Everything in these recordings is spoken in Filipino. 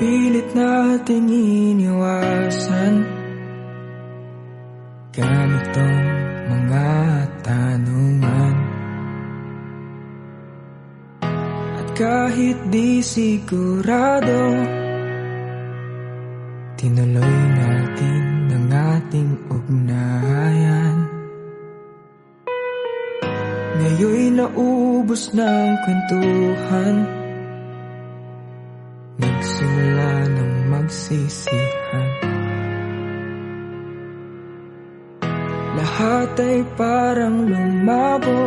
Pilit nating iniwasan. Ganitong mga tanungan. At kahit di sigurado Tinuloy natin ang ating ugnayan. Ngayon'y naubos ng kwentuhan ng magsisihan Lahat ay parang lumabo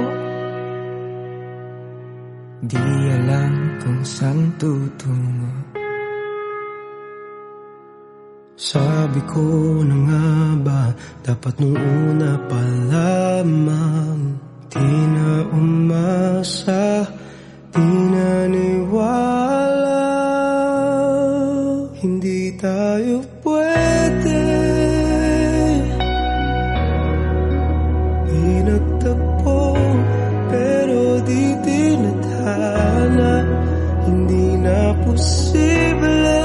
Di alam kung saan tutungo. Sabi ko na nga ba Dapat nung una pa lamang Hindi tayo pwede. Pinagtagpo Pero di tinadhana. Hindi na posible.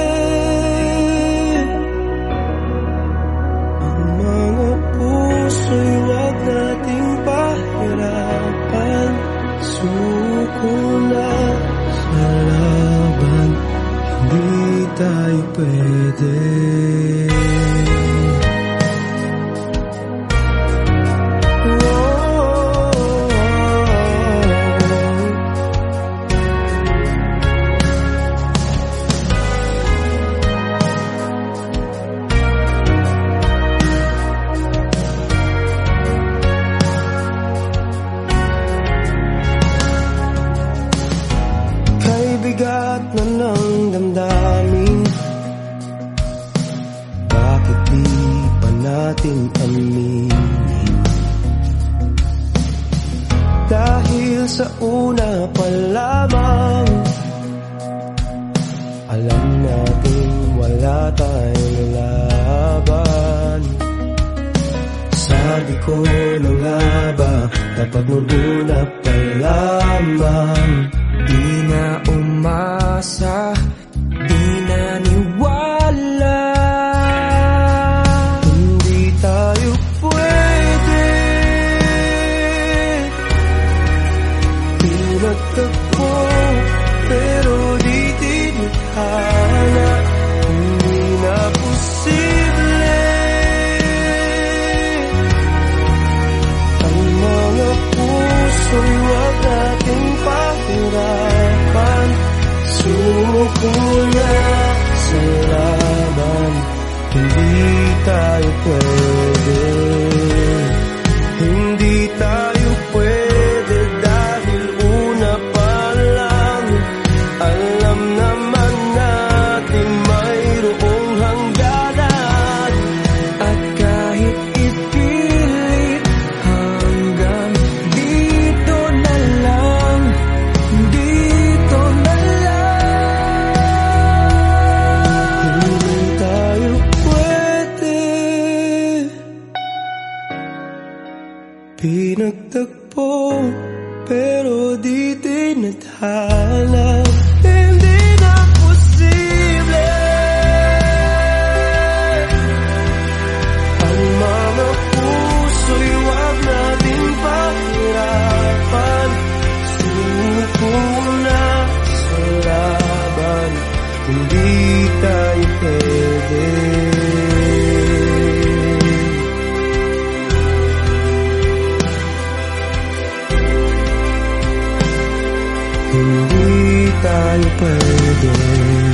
Ang mga puso'y perder. bigat natin aminin. Dahil sa una pa lamang Alam natin wala tayong laban. Sabi ko na nga ba? Dapat nung una pa lamang fire place Pero di Hindi tayo pwede